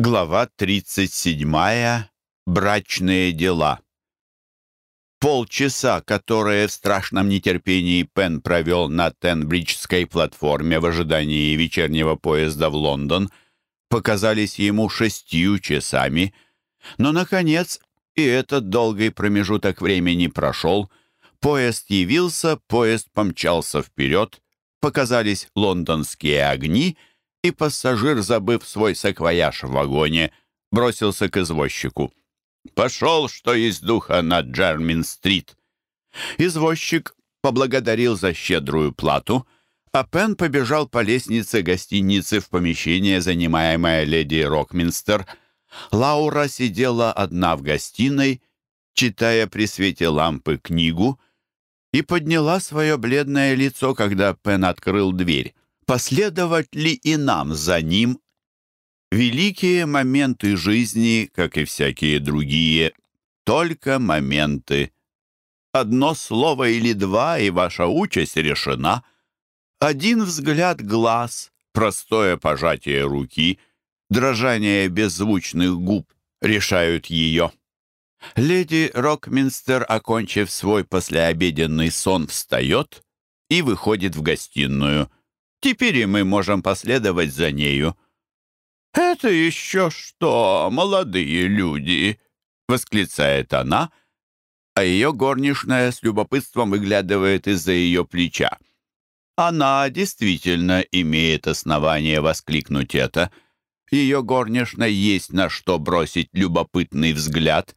Глава 37. Брачные дела. Полчаса, которые в страшном нетерпении Пен провел на Тенбриджской платформе в ожидании вечернего поезда в Лондон, показались ему шестью часами, но, наконец, и этот долгий промежуток времени прошел, поезд явился, поезд помчался вперед, показались лондонские огни — и пассажир, забыв свой саквояж в вагоне, бросился к извозчику. «Пошел, что есть духа, на Джермин-стрит!» Извозчик поблагодарил за щедрую плату, а Пен побежал по лестнице гостиницы в помещение, занимаемое леди Рокминстер. Лаура сидела одна в гостиной, читая при свете лампы книгу, и подняла свое бледное лицо, когда Пен открыл дверь последовать ли и нам за ним? Великие моменты жизни, как и всякие другие, только моменты. Одно слово или два, и ваша участь решена. Один взгляд глаз, простое пожатие руки, дрожание беззвучных губ решают ее. Леди Рокминстер, окончив свой послеобеденный сон, встает и выходит в гостиную. Теперь и мы можем последовать за нею». «Это еще что, молодые люди!» — восклицает она, а ее горничная с любопытством выглядывает из-за ее плеча. Она действительно имеет основание воскликнуть это. Ее горничной есть на что бросить любопытный взгляд,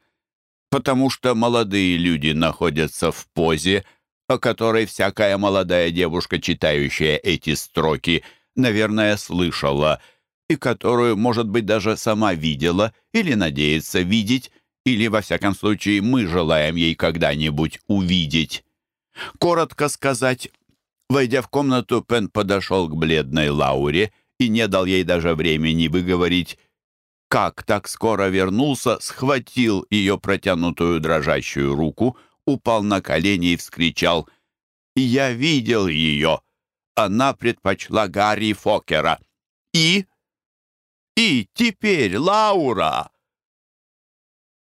потому что молодые люди находятся в позе, о которой всякая молодая девушка, читающая эти строки, наверное, слышала, и которую, может быть, даже сама видела или надеется видеть, или, во всяком случае, мы желаем ей когда-нибудь увидеть. Коротко сказать, войдя в комнату, Пен подошел к бледной Лауре и не дал ей даже времени выговорить как так скоро вернулся, схватил ее протянутую дрожащую руку — упал на колени и вскричал «Я видел ее! Она предпочла Гарри Фокера! И? И теперь Лаура!»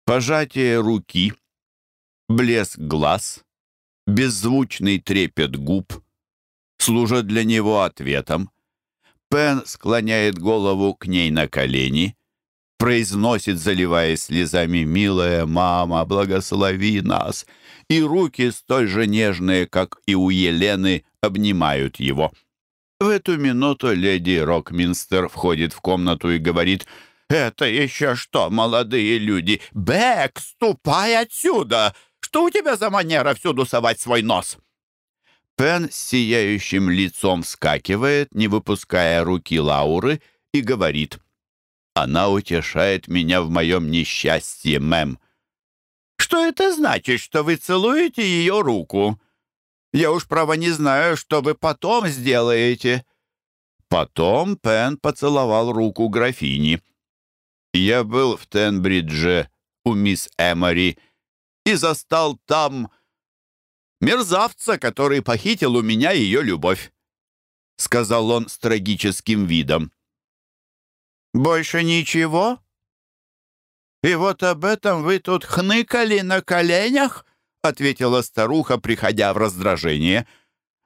Пожатие руки, блеск глаз, беззвучный трепет губ служат для него ответом. Пен склоняет голову к ней на колени — произносит, заливаясь слезами, «Милая мама, благослови нас!» И руки, столь же нежные, как и у Елены, обнимают его. В эту минуту леди Рокминстер входит в комнату и говорит «Это еще что, молодые люди? Бэк, ступай отсюда! Что у тебя за манера всюду совать свой нос?» Пен с сияющим лицом вскакивает, не выпуская руки Лауры, и говорит она утешает меня в моем несчастье, мэм. Что это значит, что вы целуете ее руку? Я уж, право, не знаю, что вы потом сделаете. Потом Пен поцеловал руку графини. Я был в Тенбридже у мисс Эмори и застал там мерзавца, который похитил у меня ее любовь, — сказал он с трагическим видом. «Больше ничего? И вот об этом вы тут хныкали на коленях?» ответила старуха, приходя в раздражение.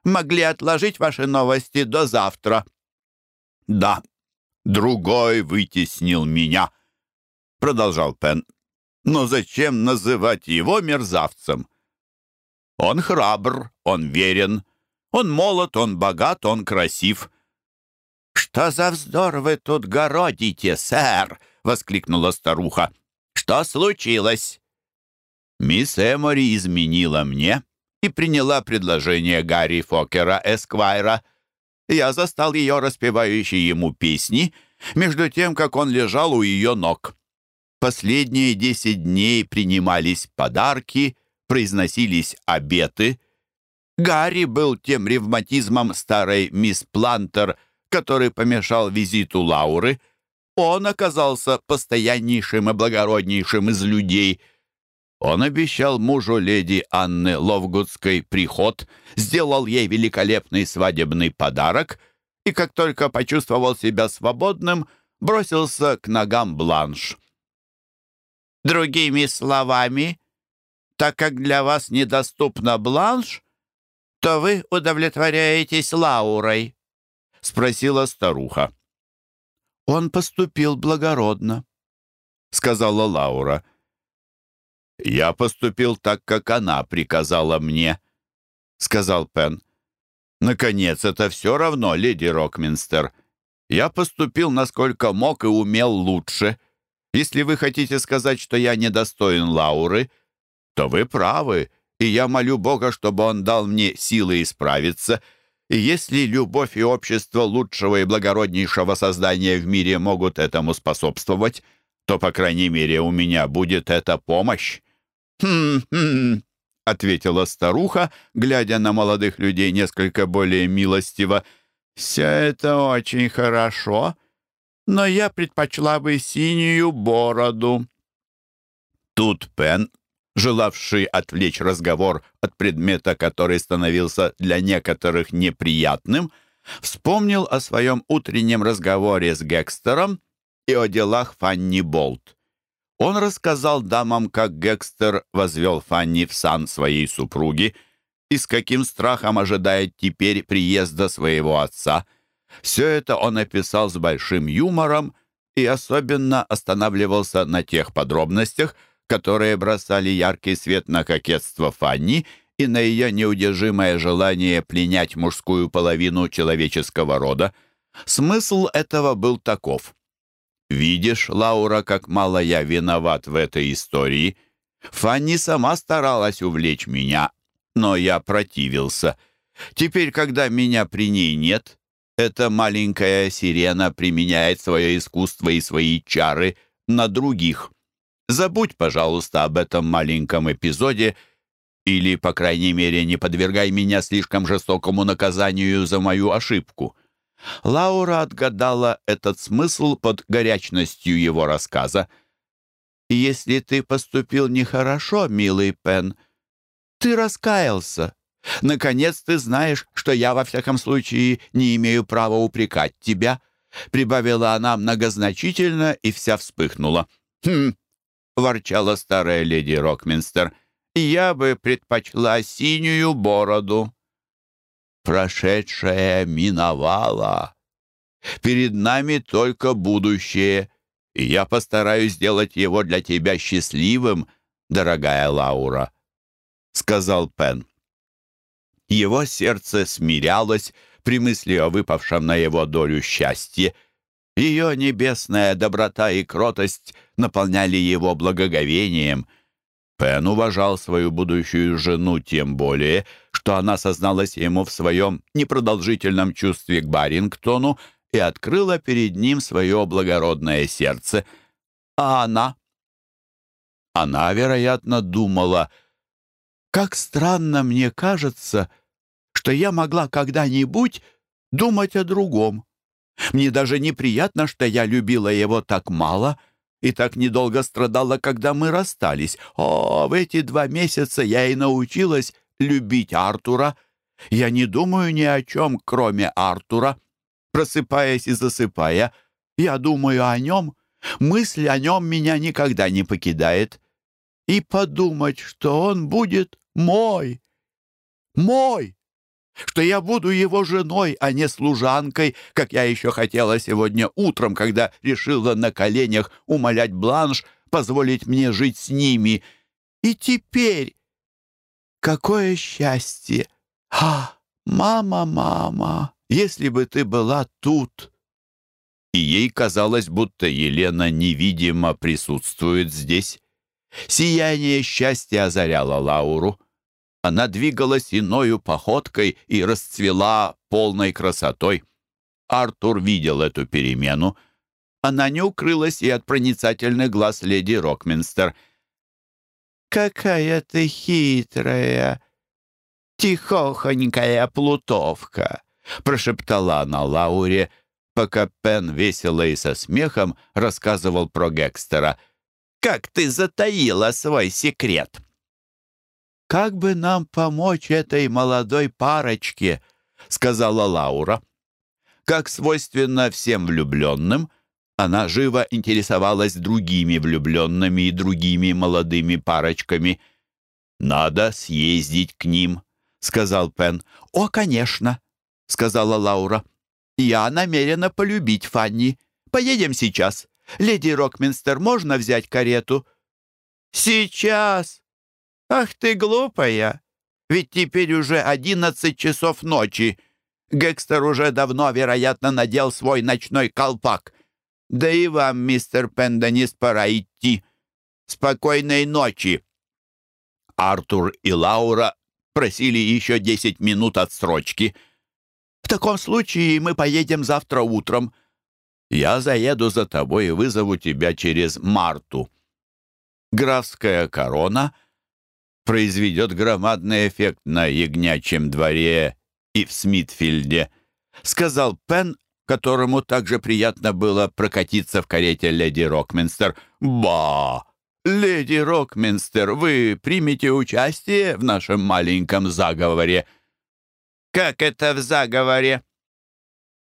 «Могли отложить ваши новости до завтра». «Да, другой вытеснил меня», — продолжал Пен. «Но зачем называть его мерзавцем? Он храбр, он верен, он молод, он богат, он красив. «Что за вздор вы тут городите, сэр?» — воскликнула старуха. «Что случилось?» Мисс Эмори изменила мне и приняла предложение Гарри Фокера Эсквайра. Я застал ее распевающей ему песни, между тем, как он лежал у ее ног. Последние десять дней принимались подарки, произносились обеты. Гарри был тем ревматизмом старой мисс Плантер — который помешал визиту Лауры, он оказался постояннейшим и благороднейшим из людей. Он обещал мужу леди Анны Ловгудской приход, сделал ей великолепный свадебный подарок и, как только почувствовал себя свободным, бросился к ногам Бланш. «Другими словами, так как для вас недоступна Бланш, то вы удовлетворяетесь Лаурой?» — спросила старуха. «Он поступил благородно», — сказала Лаура. «Я поступил так, как она приказала мне», — сказал Пен. «Наконец, это все равно, леди Рокминстер. Я поступил, насколько мог и умел лучше. Если вы хотите сказать, что я недостоин Лауры, то вы правы, и я молю Бога, чтобы он дал мне силы исправиться. И если любовь и общество лучшего и благороднейшего создания в мире могут этому способствовать, то, по крайней мере, у меня будет эта помощь». «Хм-хм», — ответила старуха, глядя на молодых людей несколько более милостиво. «Все это очень хорошо, но я предпочла бы синюю бороду». Тут Пен, желавший отвлечь разговор от предмета, который становился для некоторых неприятным, вспомнил о своем утреннем разговоре с Гекстером и о делах Фанни Болт. Он рассказал дамам, как Гекстер возвел Фанни в сан своей супруги — и с каким страхом ожидает теперь приезда своего отца. Все это он описал с большим юмором и особенно останавливался на тех подробностях, которые бросали яркий свет на кокетство Фанни и на ее неудержимое желание пленять мужскую половину человеческого рода. Смысл этого был таков. «Видишь, Лаура, как мало я виноват в этой истории. Фанни сама старалась увлечь меня, но я противился. Теперь, когда меня при ней нет, эта маленькая сирена применяет свое искусство и свои чары на других. Забудь, пожалуйста, об этом маленьком эпизоде или, по крайней мере, не подвергай меня слишком жестокому наказанию за мою ошибку». Лаура отгадала этот смысл под горячностью его рассказа. «Если ты поступил нехорошо, милый Пен, — ты раскаялся. Наконец ты знаешь, что я, во всяком случае, не имею права упрекать тебя», — прибавила она многозначительно и вся вспыхнула. «Хм», — ворчала старая леди Рокминстер, — «я бы предпочла синюю бороду». «Прошедшее миновало. Перед нами только будущее, и я постараюсь сделать его для тебя счастливым, дорогая Лаура». — сказал Пен. Его сердце смирялось при мысли о выпавшем на его долю счастье. Ее небесная доброта и кротость наполняли его благоговением. Пен уважал свою будущую жену тем более, что она созналась ему в своем непродолжительном чувстве к Барингтону и открыла перед ним свое благородное сердце. А она? Она, вероятно, думала — как странно мне кажется, что я могла когда-нибудь думать о другом. Мне даже неприятно, что я любила его так мало и так недолго страдала, когда мы расстались. О, в эти два месяца я и научилась любить Артура. Я не думаю ни о чем, кроме Артура. Просыпаясь и засыпая, я думаю о нем. Мысль о нем меня никогда не покидает и подумать, что он будет мой, мой, что я буду его женой, а не служанкой, как я еще хотела сегодня утром, когда решила на коленях умолять Бланш позволить мне жить с ними. И теперь какое счастье! А, мама, мама, если бы ты была тут!» И ей казалось, будто Елена невидимо присутствует здесь. Сияние счастья озаряло Лауру. Она двигалась иною походкой и расцвела полной красотой. Артур видел эту перемену. Она не укрылась и от проницательных глаз леди Рокминстер. «Какая ты хитрая, тихохонькая плутовка!» — прошептала она Лауре, пока Пен весело и со смехом рассказывал про Гекстера — как ты затаила свой секрет!» «Как бы нам помочь этой молодой парочке?» — сказала Лаура. Как свойственно всем влюбленным, Она живо интересовалась другими влюбленными и другими молодыми парочками. «Надо съездить к ним», — сказал Пен. «О, конечно», — сказала Лаура. «Я намерена полюбить Фанни. Поедем сейчас. Леди Рокминстер, можно взять карету?» «Сейчас! Ах ты глупая! Ведь теперь уже одиннадцать часов ночи. Гекстер уже давно, вероятно, надел свой ночной колпак. Да и вам, мистер Пенденис, пора идти. Спокойной ночи!» Артур и Лаура просили еще десять минут отсрочки. «В таком случае мы поедем завтра утром. Я заеду за тобой и вызову тебя через Марту». Графская корона произведет громадный эффект на ягнячьем дворе и в Смитфильде, сказал Пен, которому также приятно было прокатиться в карете леди Рокминстер. «Ба! Леди Рокминстер, вы примете участие в нашем маленьком заговоре?» «Как это в заговоре?»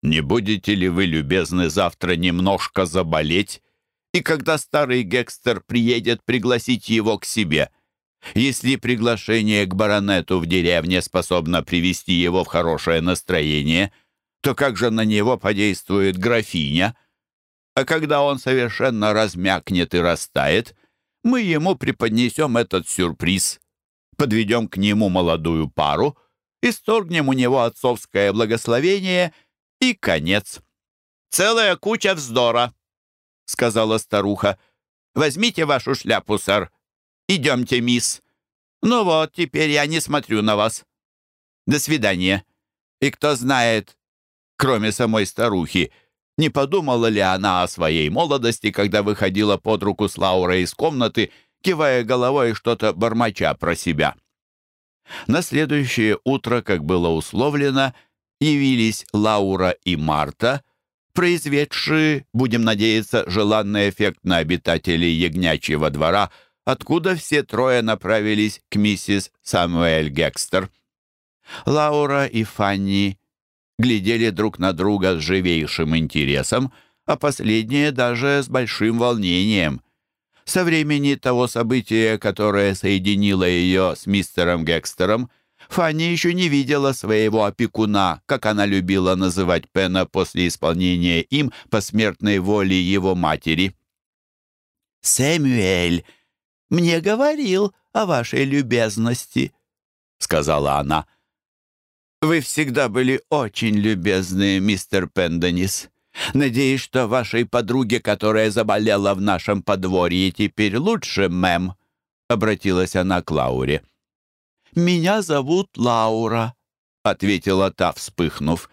«Не будете ли вы, любезны, завтра немножко заболеть, и когда старый Гекстер приедет пригласить его к себе?» Если приглашение к баронету в деревне способно привести его в хорошее настроение, то как же на него подействует графиня? А когда он совершенно размякнет и растает, мы ему преподнесем этот сюрприз, подведем к нему молодую пару, исторгнем у него отцовское благословение и конец. «Целая куча вздора», — сказала старуха. «Возьмите вашу шляпу, сэр, Идемте, мисс. Ну вот, теперь я не смотрю на вас. До свидания. И кто знает, кроме самой старухи, не подумала ли она о своей молодости, когда выходила под руку с Лаурой из комнаты, кивая головой что-то бормоча про себя. На следующее утро, как было условлено, явились Лаура и Марта, произведшие, будем надеяться, желанный эффект на обитателей ягнячьего двора – откуда все трое направились к миссис Самуэль Гекстер. Лаура и Фанни глядели друг на друга с живейшим интересом, а последние даже с большим волнением. Со времени того события, которое соединило ее с мистером Гекстером, Фанни еще не видела своего опекуна, как она любила называть Пена после исполнения им посмертной воли его матери. «Сэмюэль мне говорил о вашей любезности», — сказала она. «Вы всегда были очень любезны, мистер Пенденис. Надеюсь, что вашей подруге, которая заболела в нашем подворье, теперь лучше, мэм», — обратилась она к Лауре. «Меня зовут Лаура», — ответила та, вспыхнув.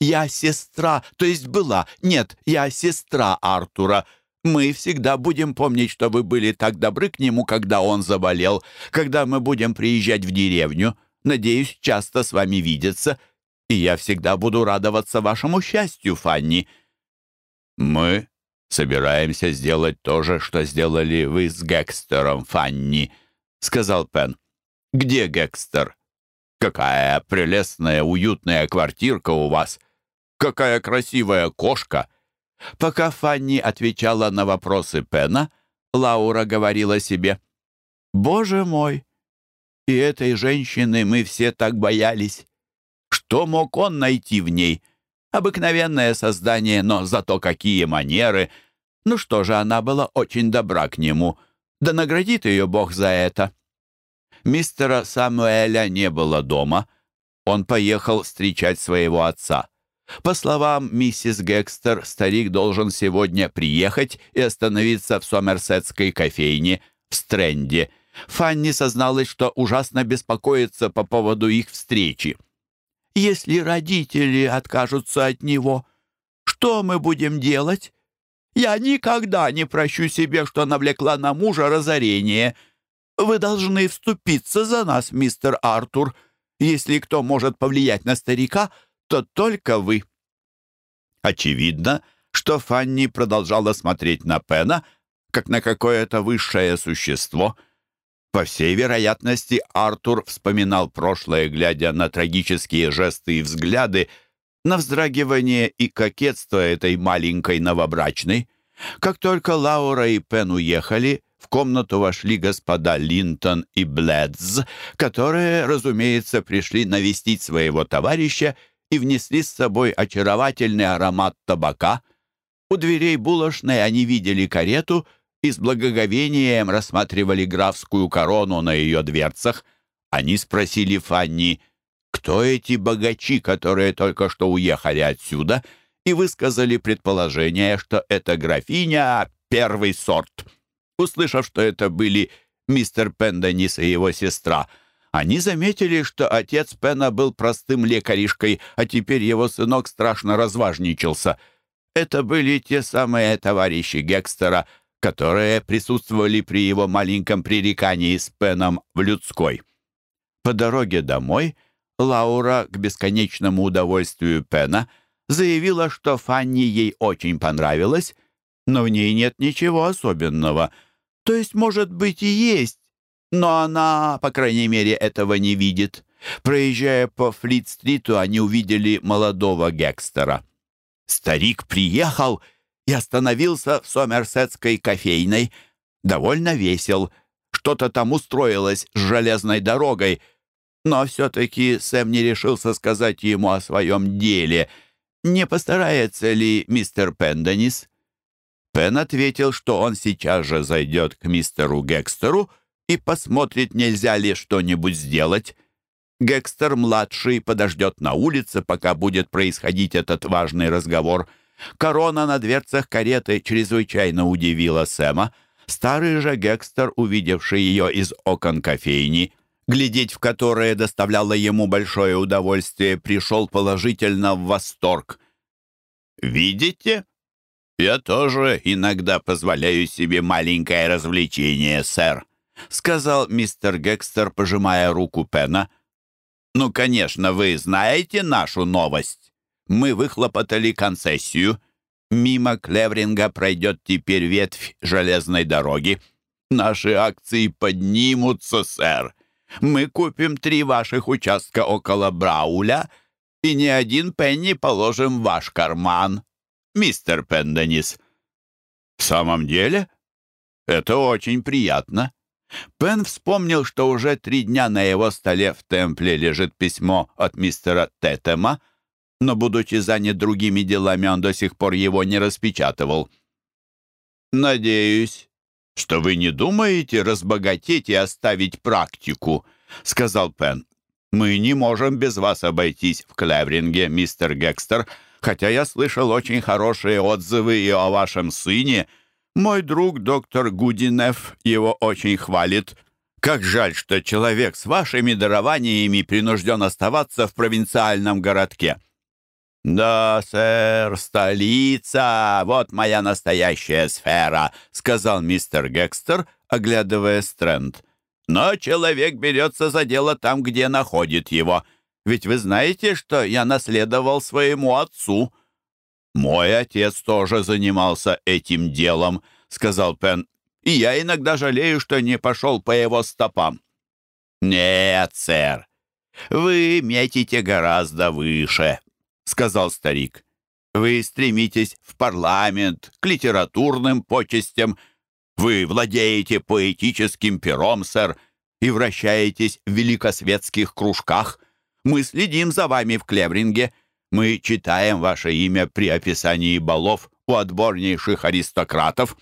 «Я сестра, то есть была, нет, я сестра Артура, мы всегда будем помнить, что вы были так добры к нему, когда он заболел, когда мы будем приезжать в деревню. Надеюсь, часто с вами видеться, и я всегда буду радоваться вашему счастью, Фанни». «Мы собираемся сделать то же, что сделали вы с Гекстером, Фанни», — сказал Пен. «Где Гекстер? Какая прелестная, уютная квартирка у вас! Какая красивая кошка!» Пока Фанни отвечала на вопросы Пена, Лаура говорила себе, «Боже мой! И этой женщины мы все так боялись. Что мог он найти в ней? Обыкновенное создание, но зато какие манеры! Ну что же, она была очень добра к нему. Да наградит ее Бог за это!» Мистера Самуэля не было дома. Он поехал встречать своего отца. По словам миссис Гекстер, старик должен сегодня приехать и остановиться в Сомерсетской кофейне в Стренде. Фанни созналась, что ужасно беспокоится по поводу их встречи. «Если родители откажутся от него, что мы будем делать? Я никогда не прощу себе, что навлекла на мужа разорение. Вы должны вступиться за нас, мистер Артур. Если кто может повлиять на старика — то только вы». Очевидно, что Фанни продолжала смотреть на Пена, как на какое-то высшее существо. По всей вероятности, Артур вспоминал прошлое, глядя на трагические жесты и взгляды, на вздрагивание и кокетство этой маленькой новобрачной. Как только Лаура и Пен уехали, в комнату вошли господа Линтон и Бледз, которые, разумеется, пришли навестить своего товарища и внесли с собой очаровательный аромат табака. У дверей булочной они видели карету и с благоговением рассматривали графскую корону на ее дверцах. Они спросили Фанни, кто эти богачи, которые только что уехали отсюда, и высказали предположение, что это графиня первый сорт. Услышав, что это были мистер Пенденис и его сестра, они заметили, что отец Пена был простым лекаришкой, а теперь его сынок страшно разважничался. Это были те самые товарищи Гекстера, которые присутствовали при его маленьком пререкании с Пеном в людской. По дороге домой Лаура, к бесконечному удовольствию Пена, заявила, что Фанни ей очень понравилась, но в ней нет ничего особенного. То есть, может быть, и есть, но она, по крайней мере, этого не видит. Проезжая по Флит-стриту, они увидели молодого Гекстера. Старик приехал и остановился в Сомерсетской кофейной. Довольно весел. Что-то там устроилось с железной дорогой. Но все-таки Сэм не решился сказать ему о своем деле. Не постарается ли мистер Пенденис? Пен ответил, что он сейчас же зайдет к мистеру Гекстеру и посмотрит, нельзя ли что-нибудь сделать. Гекстер-младший подождет на улице, пока будет происходить этот важный разговор. Корона на дверцах кареты чрезвычайно удивила Сэма. Старый же Гекстер, увидевший ее из окон кофейни, глядеть в которое доставляло ему большое удовольствие, пришел положительно в восторг. «Видите? Я тоже иногда позволяю себе маленькое развлечение, сэр», сказал мистер Гекстер, пожимая руку Пена. «Ну, конечно, вы знаете нашу новость. Мы выхлопотали концессию. Мимо Клевринга пройдет теперь ветвь железной дороги. Наши акции поднимутся, сэр. Мы купим три ваших участка около Брауля и не один пенни положим в ваш карман, мистер Пенденис». «В самом деле? Это очень приятно». Пен вспомнил, что уже три дня на его столе в темпле лежит письмо от мистера Тетема, но, будучи занят другими делами, он до сих пор его не распечатывал. «Надеюсь, что вы не думаете разбогатеть и оставить практику», — сказал Пен. «Мы не можем без вас обойтись в Клевринге, мистер Гекстер, хотя я слышал очень хорошие отзывы и о вашем сыне. Мой друг доктор Гудинев его очень хвалит. Как жаль, что человек с вашими дарованиями принужден оставаться в провинциальном городке». «Да, сэр, столица! Вот моя настоящая сфера», — сказал мистер Гекстер, оглядывая Стрэнд. «Но человек берется за дело там, где находит его. Ведь вы знаете, что я наследовал своему отцу». «Мой отец тоже занимался этим делом», — сказал Пен. «И я иногда жалею, что не пошел по его стопам». «Нет, сэр, вы метите гораздо выше», сказал старик. «Вы стремитесь в парламент, к литературным почестям. Вы владеете поэтическим пером, сэр, и вращаетесь в великосветских кружках. Мы следим за вами в Клевринге. Мы читаем ваше имя при описании балов у отборнейших аристократов.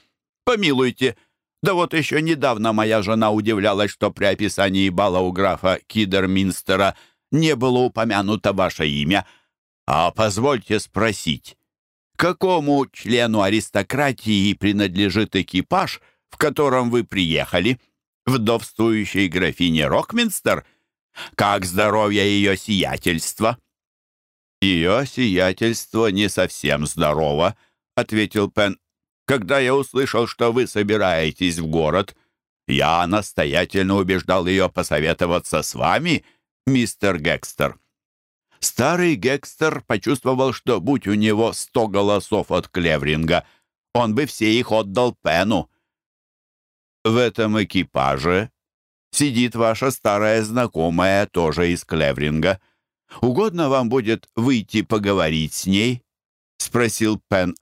Помилуйте, да вот еще недавно моя жена удивлялась, что при описании бала у графа Кидерминстера не было упомянуто ваше имя — а позвольте спросить, какому члену аристократии принадлежит экипаж, в котором вы приехали? Вдовствующей графине Рокминстер? Как здоровье ее сиятельства?» «Ее сиятельство не совсем здорово», — ответил Пен. «Когда я услышал, что вы собираетесь в город, я настоятельно убеждал ее посоветоваться с вами, мистер Гекстер». Старый Гекстер почувствовал, что будь у него сто голосов от Клевринга, он бы все их отдал Пену. В этом экипаже сидит ваша старая знакомая, тоже из Клевринга. Угодно вам будет выйти поговорить с ней?» — спросил Пен.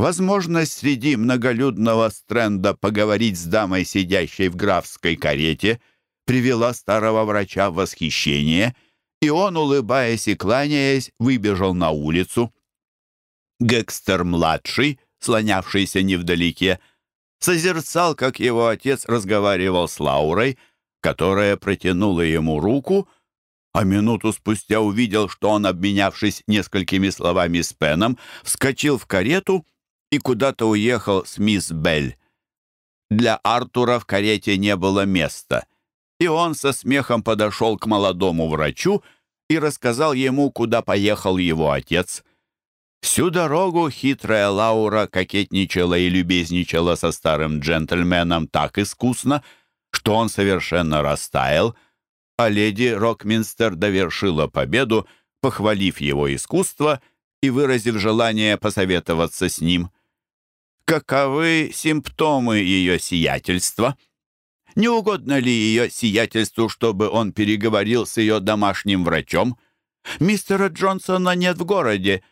Возможность среди многолюдного стренда поговорить с дамой, сидящей в графской карете, привела старого врача в восхищение, и он, улыбаясь и кланяясь, выбежал на улицу. Гекстер-младший, слонявшийся невдалеке, созерцал, как его отец разговаривал с Лаурой, которая протянула ему руку, а минуту спустя увидел, что он, обменявшись несколькими словами с Пеном, вскочил в карету и куда-то уехал с мисс Белль. Для Артура в карете не было места, и он со смехом подошел к молодому врачу и рассказал ему, куда поехал его отец. Всю дорогу хитрая Лаура кокетничала и любезничала со старым джентльменом так искусно, что он совершенно растаял, а леди Рокминстер довершила победу, похвалив его искусство и выразив желание посоветоваться с ним. Каковы симптомы ее сиятельства? Не угодно ли ее сиятельству, чтобы он переговорил с ее домашним врачом? Мистера Джонсона нет в городе,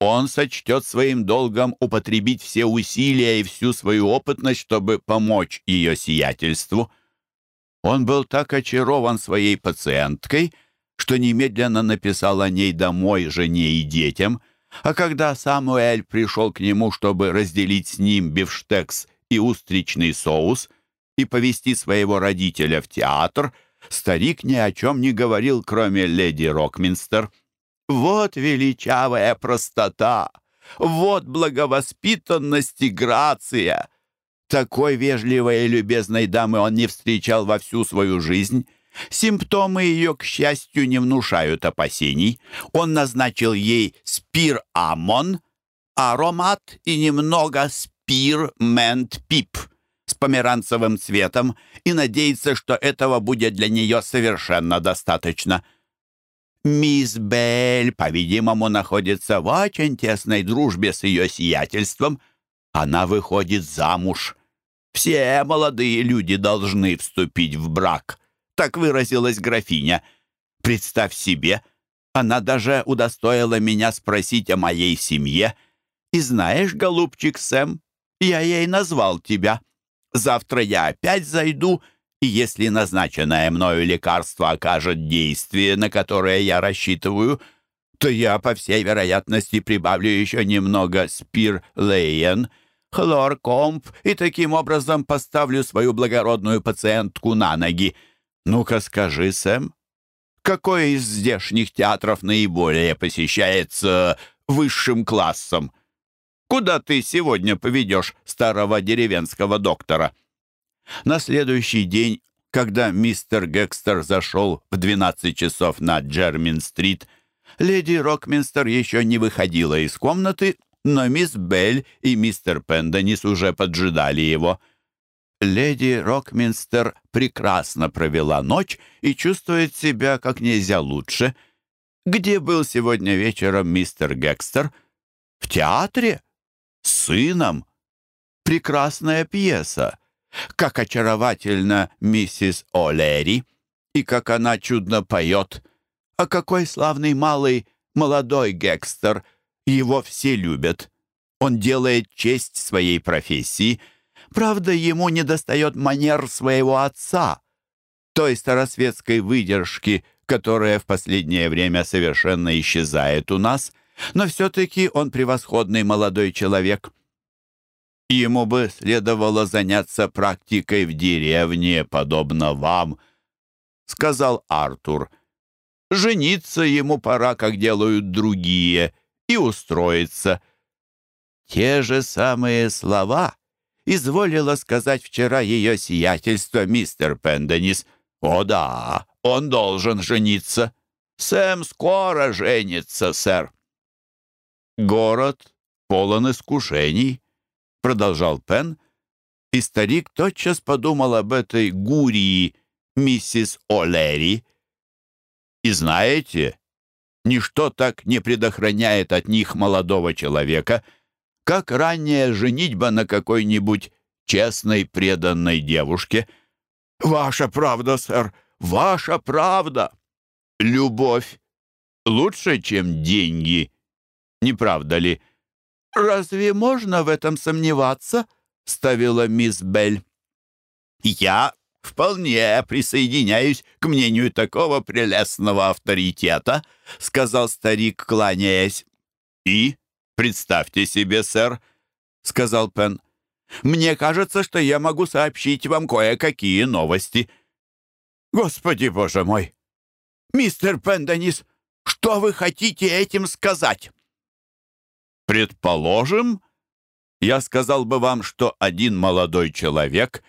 он сочтет своим долгом употребить все усилия и всю свою опытность, чтобы помочь ее сиятельству. Он был так очарован своей пациенткой, что немедленно написал о ней домой жене и детям, а когда Самуэль пришел к нему, чтобы разделить с ним бифштекс и устричный соус и повести своего родителя в театр, старик ни о чем не говорил, кроме леди Рокминстер — вот величавая простота! Вот благовоспитанность и грация! Такой вежливой и любезной дамы он не встречал во всю свою жизнь. Симптомы ее, к счастью, не внушают опасений. Он назначил ей спир-амон, аромат и немного спир-мент-пип с померанцевым цветом и надеется, что этого будет для нее совершенно достаточно. Мисс Белль, по-видимому, находится в очень тесной дружбе с ее сиятельством. Она выходит замуж. Все молодые люди должны вступить в брак. Так выразилась графиня. Представь себе, она даже удостоила меня спросить о моей семье. И знаешь, голубчик Сэм, я ей назвал тебя. Завтра я опять зайду и если назначенное мною лекарство окажет действие, на которое я рассчитываю, то я, по всей вероятности, прибавлю еще немного спир-лейен, хлоркомп и таким образом поставлю свою благородную пациентку на ноги. Ну-ка скажи, Сэм, какой из здешних театров наиболее посещается высшим классом? Куда ты сегодня поведешь старого деревенского доктора?» На следующий день, когда мистер Гекстер зашел в 12 часов на Джермин-стрит, леди Рокминстер еще не выходила из комнаты, но мисс Белль и мистер Пенденис уже поджидали его. Леди Рокминстер прекрасно провела ночь и чувствует себя как нельзя лучше. Где был сегодня вечером мистер Гекстер? В театре? С сыном? Прекрасная пьеса. Как очаровательна миссис О'Лерри, и как она чудно поет. А какой славный малый молодой Гекстер. Его все любят. Он делает честь своей профессии. Правда, ему недостает манер своего отца, той старосветской выдержки, которая в последнее время совершенно исчезает у нас, но все-таки он превосходный молодой человек. Ему бы следовало заняться практикой в деревне, подобно вам, — сказал Артур. Жениться ему пора, как делают другие, и устроиться. Те же самые слова изволило сказать вчера ее сиятельство мистер Пенденис. О да, он должен жениться. Сэм скоро женится, сэр. Город полон искушений продолжал Пен, и старик тотчас подумал об этой гурии, миссис О'Лерри. И знаете, ничто так не предохраняет от них молодого человека, как ранняя женитьба на какой-нибудь честной, преданной девушке. «Ваша правда, сэр, ваша правда!» Любовь лучше, чем деньги, не правда ли?» «Разве можно в этом сомневаться?» — ставила мисс Белль. «Я вполне присоединяюсь к мнению такого прелестного авторитета», — сказал старик, кланяясь. «И, представьте себе, сэр», — сказал Пен, — «мне кажется, что я могу сообщить вам кое-какие новости». «Господи, боже мой! Мистер Пенденис, что вы хотите этим сказать?» «Предположим, я сказал бы вам, что один молодой человек,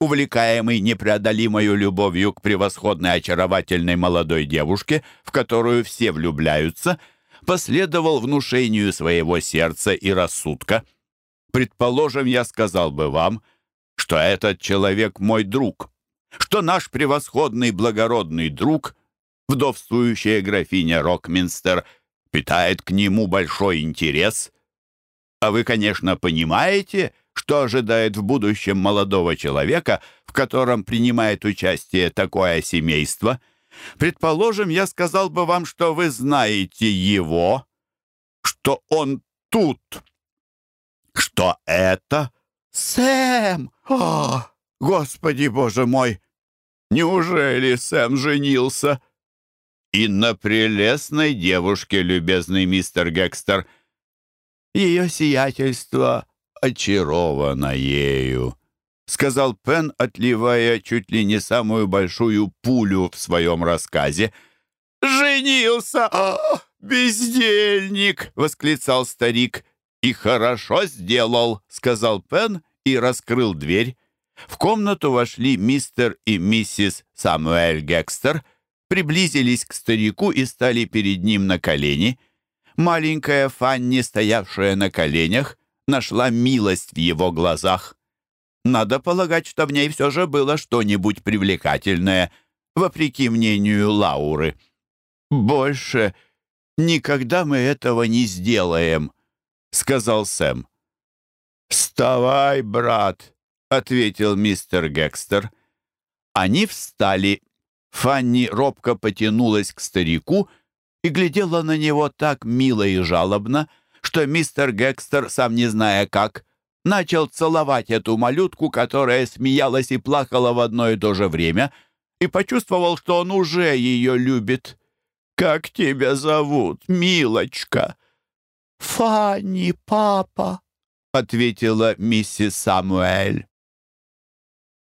увлекаемый непреодолимой любовью к превосходной очаровательной молодой девушке, в которую все влюбляются, последовал внушению своего сердца и рассудка. Предположим, я сказал бы вам, что этот человек мой друг, что наш превосходный благородный друг, вдовствующая графиня Рокминстер, питает к нему большой интерес. А вы, конечно, понимаете, что ожидает в будущем молодого человека, в котором принимает участие такое семейство. Предположим, я сказал бы вам, что вы знаете его, что он тут, что это Сэм. О, Господи, Боже мой! Неужели Сэм женился? И на прелестной девушке, любезный мистер Гекстер. Ее сиятельство очаровано ею, сказал Пен, отливая чуть ли не самую большую пулю в своем рассказе. «Женился! О, бездельник!» — восклицал старик. «И хорошо сделал», — сказал Пен и раскрыл дверь. В комнату вошли мистер и миссис Самуэль Гекстер, приблизились к старику и стали перед ним на колени. Маленькая Фанни, стоявшая на коленях, нашла милость в его глазах. Надо полагать, что в ней все же было что-нибудь привлекательное, вопреки мнению Лауры. «Больше никогда мы этого не сделаем», — сказал Сэм. «Вставай, брат», — ответил мистер Гекстер. Они встали. Фанни робко потянулась к старику и глядела на него так мило и жалобно, что мистер Гекстер, сам не зная как, начал целовать эту малютку, которая смеялась и плакала в одно и то же время, и почувствовал, что он уже ее любит. «Как тебя зовут, милочка?» «Фанни, папа», — ответила миссис Самуэль.